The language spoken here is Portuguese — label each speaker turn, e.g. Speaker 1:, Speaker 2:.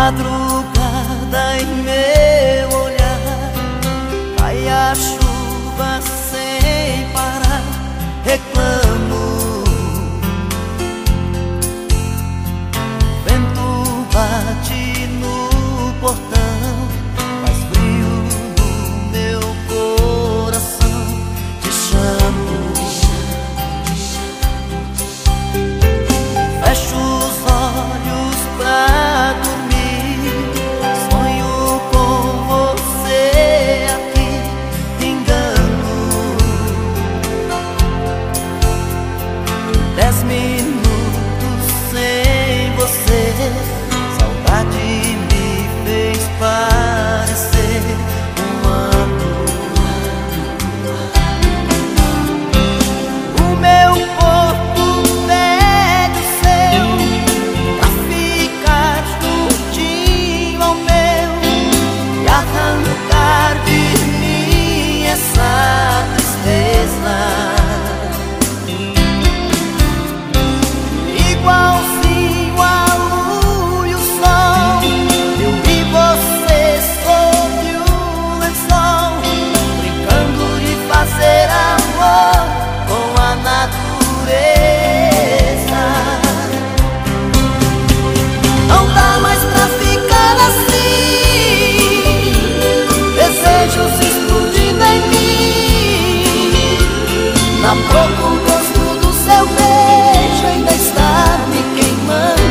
Speaker 1: madrugada seu beijo ainda está me queimando